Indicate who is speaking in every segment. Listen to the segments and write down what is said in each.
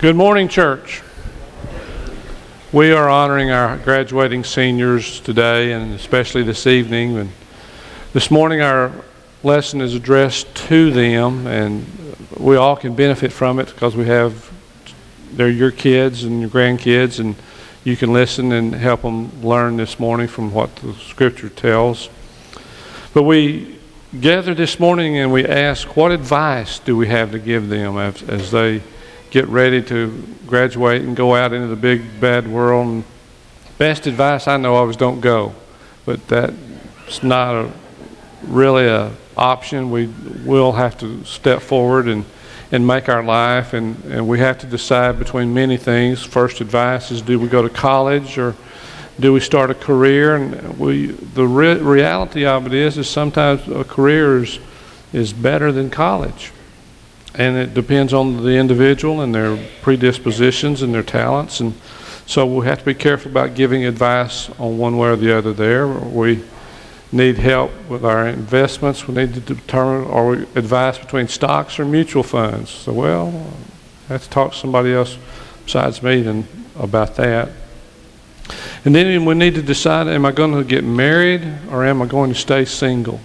Speaker 1: Good morning, church. We are honoring our graduating seniors today and especially this evening. And this morning, our lesson is addressed to them, and we all can benefit from it because we have they're your kids and your grandkids, and you can listen and help them learn this morning from what the Scripture tells. But we gather this morning and we ask, what advice do we have to give them as, as they get ready to graduate and go out into the big bad world? And best advice I know of is don't go, but that's not a, really a option. We will have to step forward and and make our life, and, and we have to decide between many things. First advice is do we go to college or do we start a career? And we, the re- reality of it is, is sometimes a career is, is better than college. And it depends on the individual and their predispositions and their talents. And so we have to be careful about giving advice on one way or the other there. We need help with our investments. We need to determine we advice between stocks or mutual funds. So, well, I have to talk to somebody else besides me then about that. And then we need to decide am I going to get married or am I going to stay single?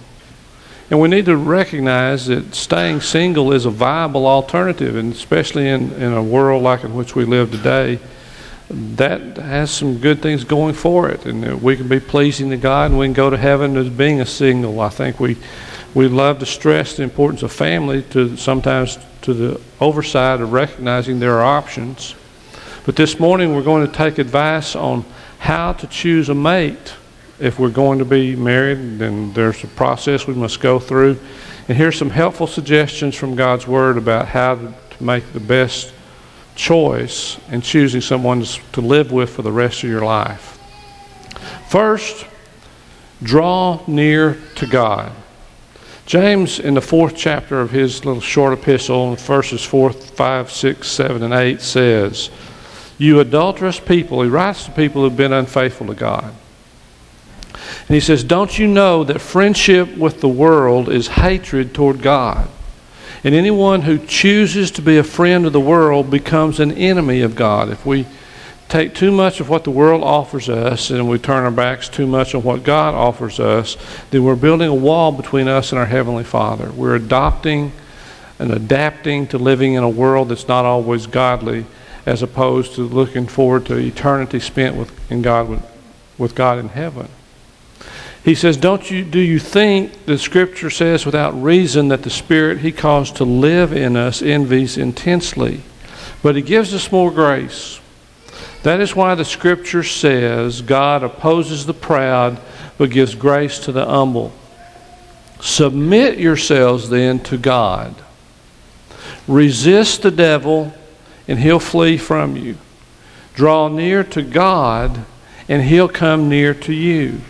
Speaker 1: And we need to recognize that staying single is a viable alternative, and especially in, in a world like in which we live today, that has some good things going for it. And we can be pleasing to God and we can go to heaven as being a single. I think we, we love to stress the importance of family to sometimes to the oversight of recognizing there are options. But this morning we're going to take advice on how to choose a mate. If we're going to be married, then there's a process we must go through. And here's some helpful suggestions from God's Word about how to make the best choice in choosing someone to live with for the rest of your life. First, draw near to God. James, in the fourth chapter of his little short epistle, in verses 4, 5, 6, 7, and 8, says, you adulterous people, he writes to people who've been unfaithful to God. And he says, Don't you know that friendship with the world is hatred toward God? And anyone who chooses to be a friend of the world becomes an enemy of God. If we take too much of what the world offers us and we turn our backs too much on what God offers us, then we're building a wall between us and our Heavenly Father. We're adopting and adapting to living in a world that's not always godly as opposed to looking forward to eternity spent with in God with, with God in heaven. He says, Don't you do you think the scripture says without reason that the Spirit He caused to live in us envies intensely? But He gives us more grace. That is why the scripture says God opposes the proud but gives grace to the humble. Submit yourselves then to God. Resist the devil and he'll flee from you. Draw near to God, and he'll come near to you.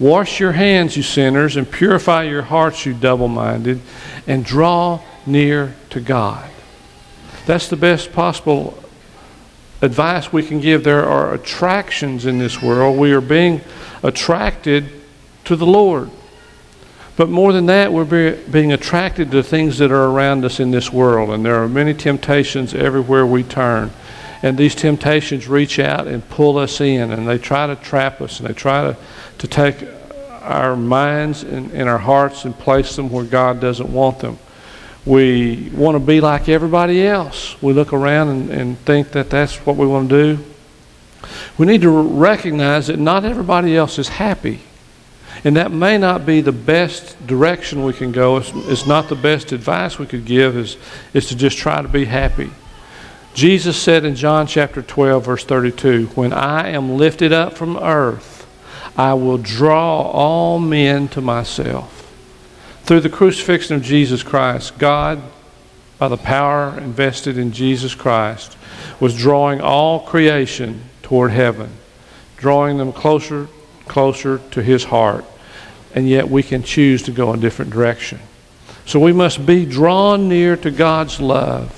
Speaker 1: Wash your hands, you sinners, and purify your hearts, you double minded, and draw near to God. That's the best possible advice we can give. There are attractions in this world. We are being attracted to the Lord. But more than that, we're being attracted to things that are around us in this world. And there are many temptations everywhere we turn. And these temptations reach out and pull us in, and they try to trap us, and they try to, to take our minds and, and our hearts and place them where God doesn't want them. We want to be like everybody else. We look around and, and think that that's what we want to do. We need to recognize that not everybody else is happy. And that may not be the best direction we can go. It's, it's not the best advice we could give, is, is to just try to be happy. Jesus said in John chapter 12, verse 32, When I am lifted up from earth, I will draw all men to myself. Through the crucifixion of Jesus Christ, God, by the power invested in Jesus Christ, was drawing all creation toward heaven, drawing them closer closer to His heart, and yet we can choose to go a different direction. So we must be drawn near to God's love.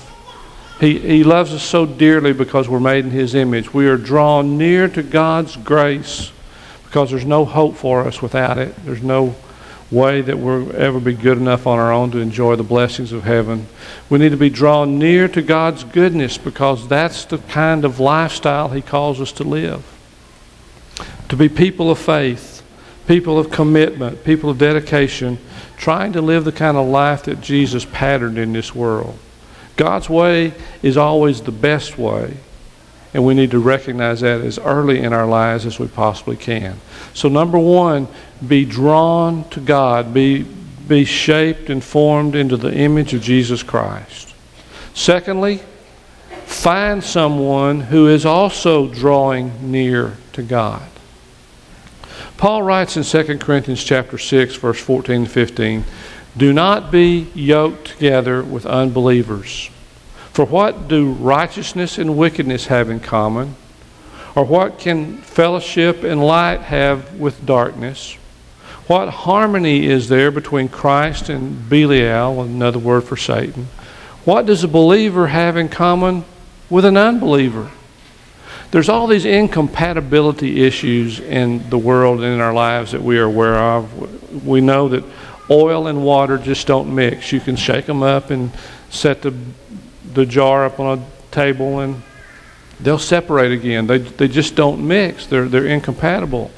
Speaker 1: He, he loves us so dearly because we're made in His image. We are drawn near to God's grace because there's no hope for us without it. There's no way that we'll ever be good enough on our own to enjoy the blessings of heaven. We need to be drawn near to God's goodness because that's the kind of lifestyle He calls us to live. To be people of faith, people of commitment, people of dedication, trying to live the kind of life that Jesus patterned in this world. God's way is always the best way. And we need to recognize that as early in our lives as we possibly can. So, number one, be drawn to God, be, be shaped and formed into the image of Jesus Christ. Secondly, find someone who is also drawing near to God. Paul writes in 2 Corinthians chapter 6 verse 14 and 15, "Do not be yoked together with unbelievers." For what do righteousness and wickedness have in common? Or what can fellowship and light have with darkness? What harmony is there between Christ and Belial, another word for Satan? What does a believer have in common with an unbeliever? There's all these incompatibility issues in the world and in our lives that we are aware of. We know that oil and water just don't mix. You can shake them up and set the the jar up on a table and they'll separate again. They, they just don't mix. They're, they're incompatible.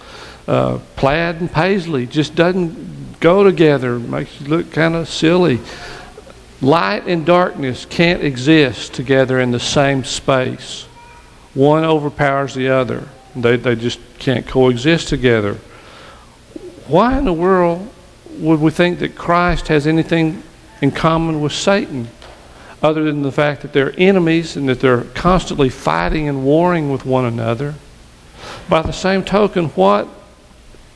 Speaker 1: Uh, plaid and paisley just doesn't go together. Makes you look kind of silly. Light and darkness can't exist together in the same space. One overpowers the other. They, they just can't coexist together. Why in the world would we think that Christ has anything in common with Satan? Other than the fact that they're enemies and that they're constantly fighting and warring with one another. By the same token, what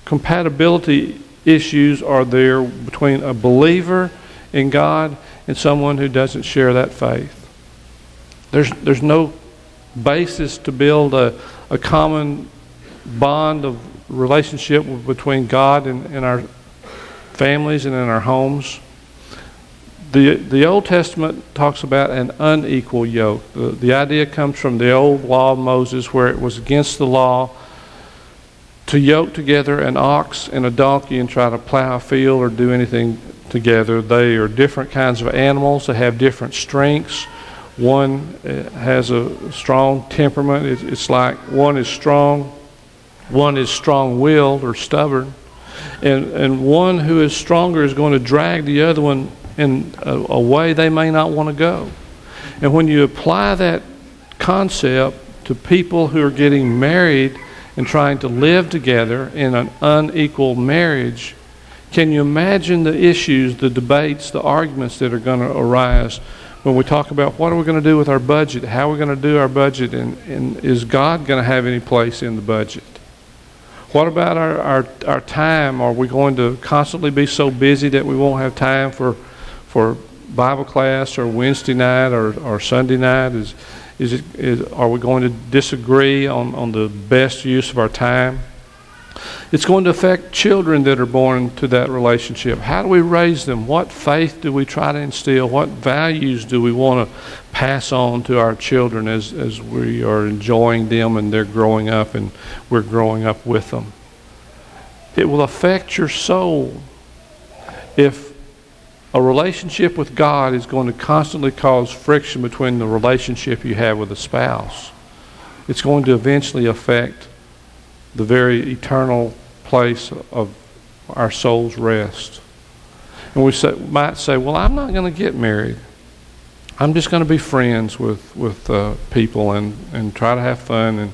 Speaker 1: compatibility issues are there between a believer in God and someone who doesn't share that faith? There's, there's no basis to build a, a common bond of relationship between God and, and our families and in our homes the, the Old Testament talks about an unequal yoke. The, the idea comes from the old law of Moses, where it was against the law to yoke together an ox and a donkey and try to plow a field or do anything together. They are different kinds of animals, they have different strengths. One uh, has a strong temperament. It's like one is strong, one is strong willed or stubborn. And, and one who is stronger is going to drag the other one in a, a way they may not want to go. And when you apply that concept to people who are getting married and trying to live together in an unequal marriage, can you imagine the issues, the debates, the arguments that are going to arise when we talk about what are we going to do with our budget? How are we going to do our budget? And, and is God going to have any place in the budget? What about our, our, our time? Are we going to constantly be so busy that we won't have time for for Bible class or Wednesday night or, or Sunday night? Is, is it, is, are we going to disagree on, on the best use of our time? It's going to affect children that are born to that relationship. How do we raise them? What faith do we try to instill? What values do we want to pass on to our children as, as we are enjoying them and they're growing up and we're growing up with them? It will affect your soul if a relationship with God is going to constantly cause friction between the relationship you have with a spouse. It's going to eventually affect the very eternal place of our soul's rest. And we say, might say, well, I'm not going to get married. I'm just going to be friends with, with uh, people and, and try to have fun and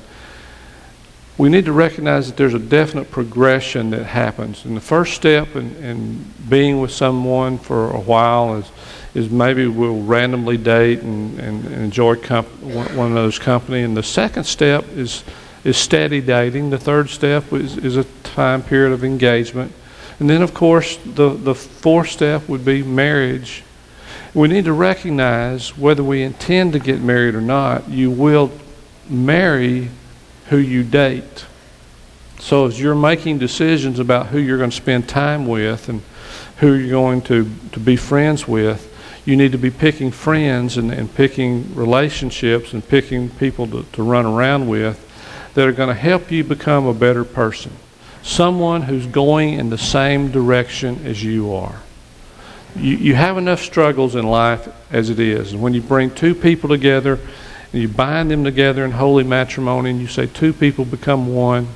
Speaker 1: we need to recognize that there's a definite progression that happens. And the first step in, in being with someone for a while is, is maybe we'll randomly date and, and, and enjoy comp- one another's company. And the second step is, is steady dating. The third step is, is a time period of engagement. And then, of course, the, the fourth step would be marriage. We need to recognize whether we intend to get married or not, you will marry who you date. So as you're making decisions about who you're going to spend time with and who you're going to, to be friends with, you need to be picking friends and, and picking relationships and picking people to, to run around with that are going to help you become a better person. someone who's going in the same direction as you are. You, you have enough struggles in life as it is. And when you bring two people together and you bind them together in holy matrimony and you say two people become one,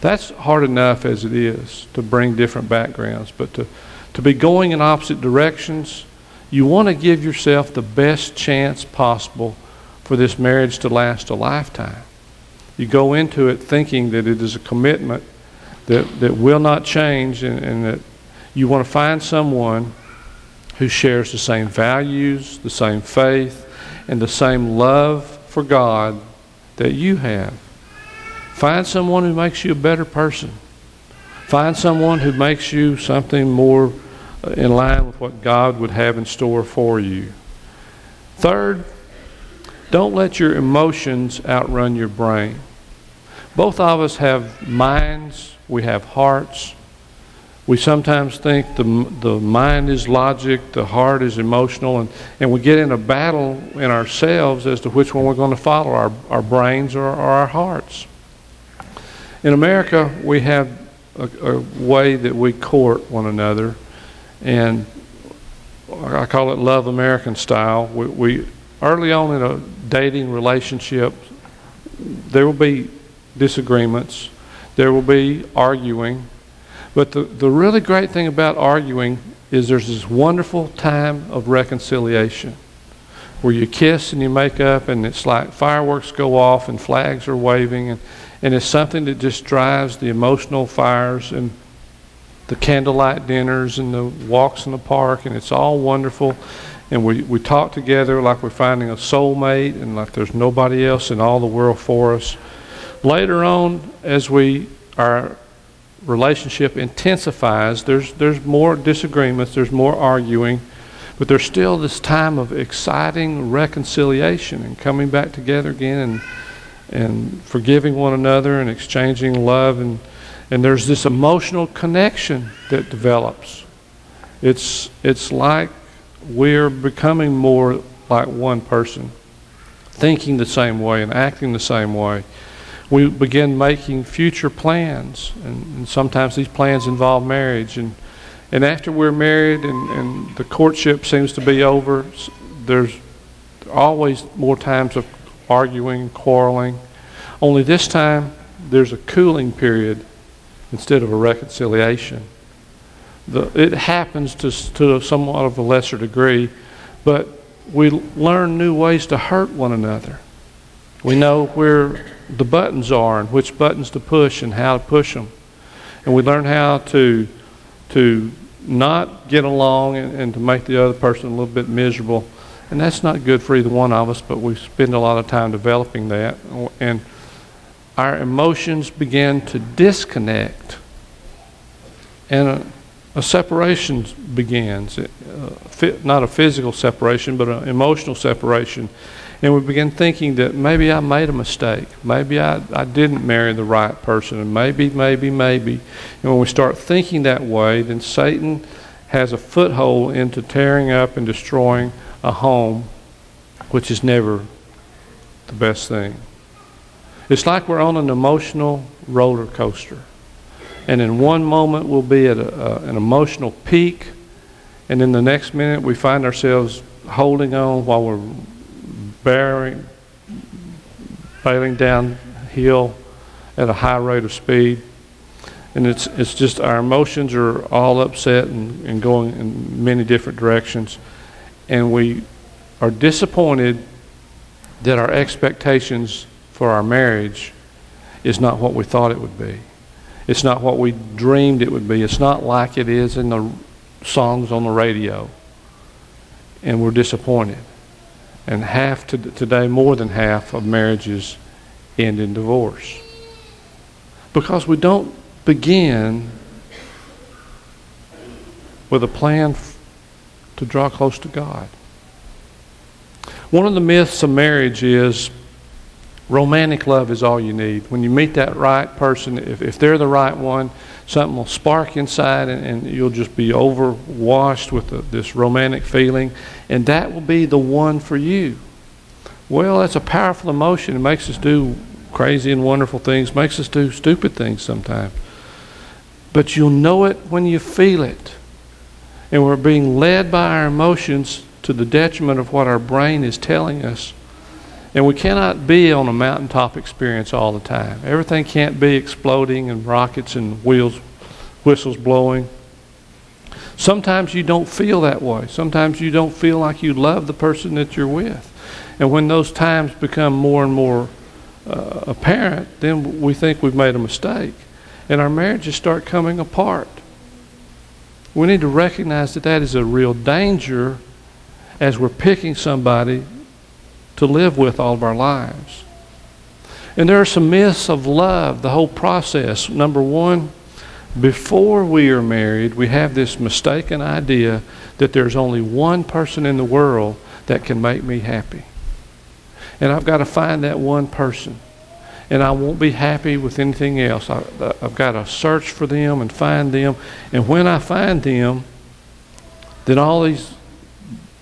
Speaker 1: that's hard enough as it is to bring different backgrounds. But to, to be going in opposite directions, you want to give yourself the best chance possible for this marriage to last a lifetime. You go into it thinking that it is a commitment that, that will not change and, and that you want to find someone who shares the same values, the same faith, and the same love for God that you have. Find someone who makes you a better person. Find someone who makes you something more uh, in line with what God would have in store for you. Third, don't let your emotions outrun your brain. Both of us have minds, we have hearts. We sometimes think the, the mind is logic, the heart is emotional, and, and we get in a battle in ourselves as to which one we're going to follow our, our brains or, or our hearts. In America, we have a, a way that we court one another and I call it love American style. We, we early on in a dating relationship, there will be disagreements, there will be arguing, but the, the really great thing about arguing is there's this wonderful time of reconciliation where you kiss and you make up and it's like fireworks go off and flags are waving and, and it's something that just drives the emotional fires and the candlelight dinners and the walks in the park, and it's all wonderful. And we, we talk together like we're finding a soulmate and like there's nobody else in all the world for us. Later on, as we our relationship intensifies, there's there's more disagreements, there's more arguing, but there's still this time of exciting reconciliation and coming back together again and and forgiving one another and exchanging love and and there's this emotional connection that develops. It's, it's like we're becoming more like one person, thinking the same way and acting the same way. We begin making future plans, and, and sometimes these plans involve marriage. And, and after we're married and, and the courtship seems to be over, there's always more times of arguing, quarreling. Only this time, there's a cooling period instead of a reconciliation. The, it happens to, to somewhat of a lesser degree, but we learn new ways to hurt one another. We know where the buttons are and which buttons to push and how to push them. And we learn how to, to not get along and, and to make the other person a little bit miserable. And that's not good for either one of us, but we spend a lot of time developing that. And our emotions begin to disconnect and a, a separation begins. Uh, not a physical separation, but an emotional separation. And we begin thinking that maybe I made a mistake. Maybe I, I didn't marry the right person. And maybe, maybe, maybe. And when we start thinking that way, then Satan has a foothold into tearing up and destroying a home, which is never the best thing. It's like we're on an emotional roller coaster. And in one moment, we'll be at a, an emotional peak. And in the next minute, we find ourselves holding on while we're bearing, bailing downhill at a high rate of speed. And it's, it's just our emotions are all upset and, and going in many different directions. And we are disappointed that our expectations for our marriage is not what we thought it would be. It's not what we dreamed it would be. It's not like it is in the songs on the radio. And we're disappointed. And half to, today, more than half of marriages end in divorce. Because we don't begin with a plan to draw close to God. One of the myths of marriage is Romantic love is all you need. When you meet that right person, if, if they're the right one, something will spark inside and, and you'll just be overwashed with the, this romantic feeling, and that will be the one for you. Well, that's a powerful emotion. It makes us do crazy and wonderful things, makes us do stupid things sometimes. but you'll know it when you feel it. And we're being led by our emotions to the detriment of what our brain is telling us. And we cannot be on a mountaintop experience all the time. Everything can't be exploding and rockets and wheels, whistles blowing. Sometimes you don't feel that way. Sometimes you don't feel like you love the person that you're with. And when those times become more and more uh, apparent, then we think we've made a mistake. And our marriages start coming apart. We need to recognize that that is a real danger as we're picking somebody to live with all of our lives. And there are some myths of love, the whole process. Number one, before we are married, we have this mistaken idea that there's only one person in the world that can make me happy. And I've got to find that one person. And I won't be happy with anything else. I, have got to search for them and find them. And when I find them, then all these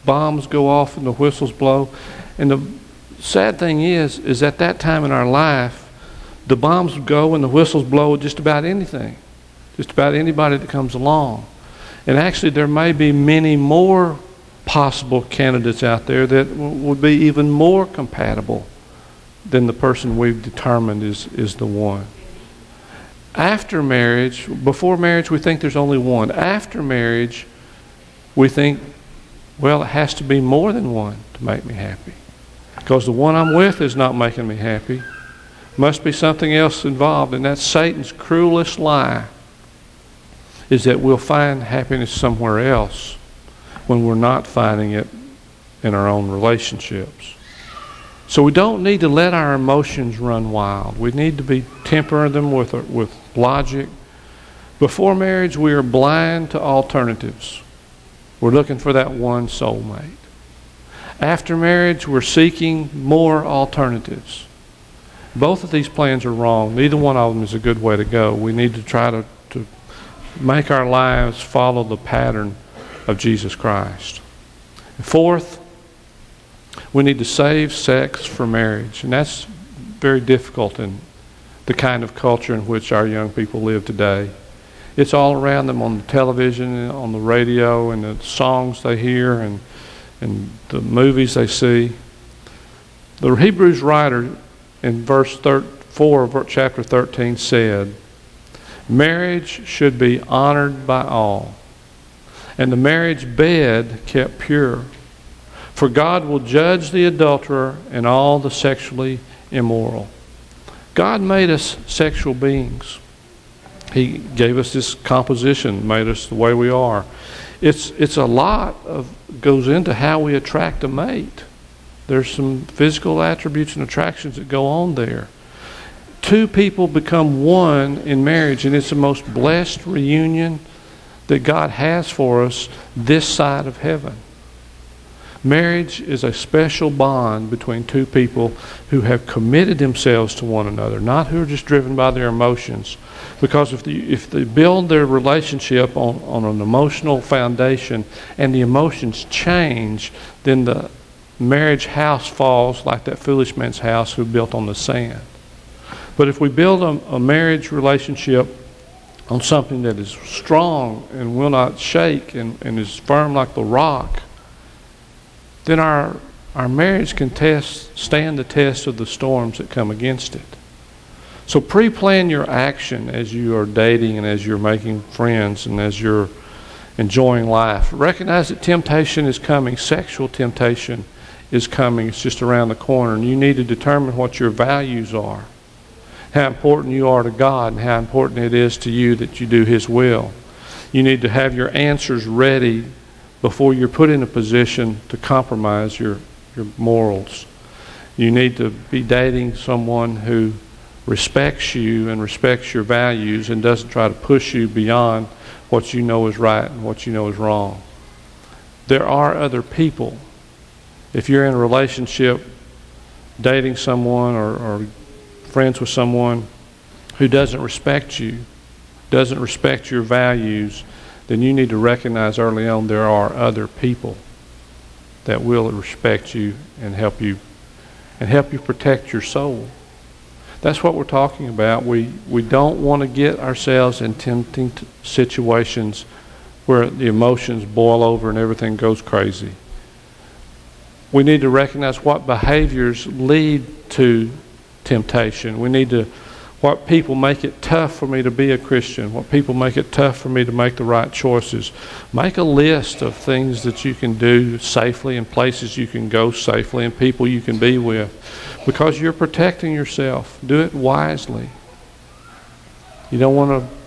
Speaker 1: bombs go off and the whistles blow. And the sad thing is, is at that time in our life, the bombs would go and the whistles blow just about anything, just about anybody that comes along. And actually, there may be many more possible candidates out there that would be even more compatible than the person we've determined is, is the one. After marriage, before marriage, we think there's only one. After marriage, we think, well, it has to be more than one to make me happy. Because the one I'm with is not making me happy. Must be something else involved, and that's Satan's cruelest lie is that we'll find happiness somewhere else when we're not finding it in our own relationships. So we don't need to let our emotions run wild. We need to be tempering them with with logic. Before marriage, we are blind to alternatives. We're looking for that one soulmate. After marriage, we're seeking more alternatives. Both of these plans are wrong. Neither one of them is a good way to go. We need to try to, to make our lives follow the pattern of Jesus Christ. Fourth, we need to save sex for marriage. And that's very difficult in the kind of culture in which our young people live today. It's all around them on the television, on the radio, and the songs they hear, and and the movies they see. The Hebrews writer in verse 4 of chapter 13 said, Marriage should be honored by all, and the marriage bed kept pure. For God will judge the adulterer and all the sexually immoral. God made us sexual beings. He gave us this composition, made us the way we are it's it's a lot of goes into how we attract a mate. There's some physical attributes and attractions that go on there. Two people become one in marriage, and it's the most blessed reunion that God has for us this side of heaven. Marriage is a special bond between two people who have committed themselves to one another, not who are just driven by their emotions. Because if, the, if they build their relationship on, on an emotional foundation and the emotions change, then the marriage house falls like that foolish man's house who built on the sand. But if we build a, a marriage relationship on something that is strong and will not shake and, and is firm like the rock, then our, our marriage can test, stand the test of the storms that come against it. So pre plan your action as you are dating and as you're making friends and as you're enjoying life. Recognize that temptation is coming, sexual temptation is coming, it's just around the corner, and you need to determine what your values are. How important you are to God and how important it is to you that you do His will. You need to have your answers ready before you're put in a position to compromise your, your morals. You need to be dating someone who respects you and respects your values and doesn't try to push you beyond what you know is right and what you know is wrong. There are other people. If you're in a relationship, dating someone or, or friends with someone who doesn't respect you, doesn't respect your values, then you need to recognize early on there are other people that will respect you and help you and help you protect your soul. That's what we're talking about. We, we don't want to get ourselves in tempting situations where the emotions boil over and everything goes crazy. We need to recognize what behaviors lead to temptation. We need to, what people make it tough for me to be a Christian, what people make it tough for me to make the right choices. Make a list of things that you can do safely and places you can go safely and people you can be with because you're protecting yourself. Do it wisely. You don't want to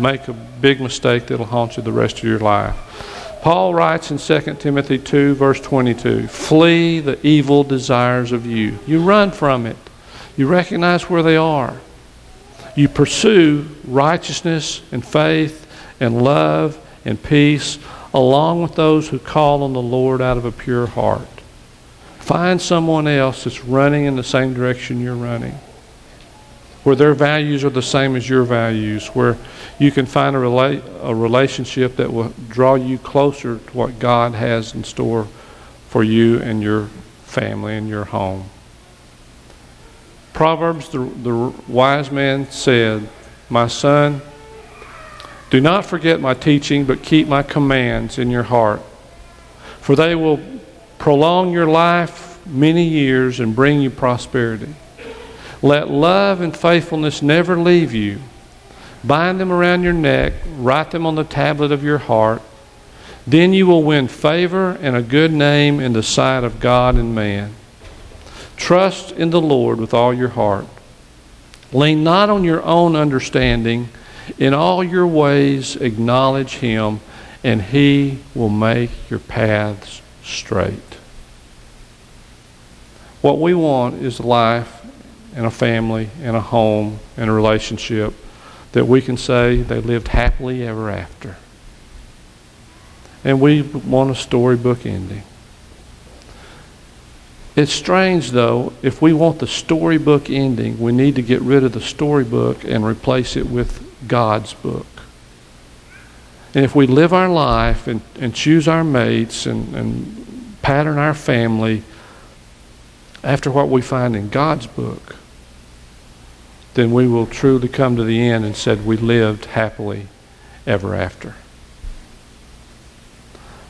Speaker 1: make a big mistake that'll haunt you the rest of your life. Paul writes in 2 Timothy 2, verse 22 Flee the evil desires of you. You run from it, you recognize where they are. You pursue righteousness and faith and love and peace along with those who call on the Lord out of a pure heart. Find someone else that's running in the same direction you're running where their values are the same as your values, where you can find a, rela- a relationship that will draw you closer to what God has in store for you and your family and your home. Proverbs, the, the wise man said, My son, do not forget my teaching, but keep my commands in your heart, for they will prolong your life many years and bring you prosperity. Let love and faithfulness never leave you. Bind them around your neck, write them on the tablet of your heart. Then you will win favor and a good name in the sight of God and man. Trust in the Lord with all your heart. Lean not on your own understanding. In all your ways, acknowledge Him, and He will make your paths straight. What we want is a life and a family and a home and a relationship that we can say they lived happily ever after. And we want a storybook ending. It's strange, though, if we want the storybook ending, we need to get rid of the storybook and replace it with God's book. And if we live our life and, and choose our mates and, and pattern our family after what we find in God's book, then we will truly come to the end and said we lived happily ever after.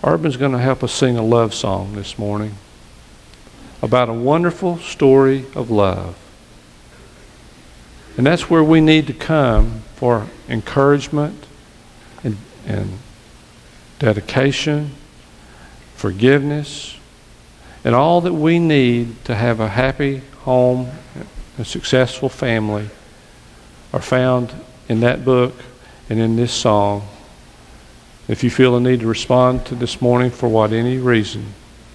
Speaker 1: Urban's going to help us sing a love song this morning about a wonderful story of love. And that's where we need to come for encouragement and dedication, forgiveness, and all that we need to have a happy home a successful family are found in that book and in this song. If you feel a need to respond to this morning for what any reason,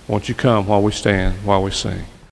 Speaker 1: won't you come while we stand, while we sing?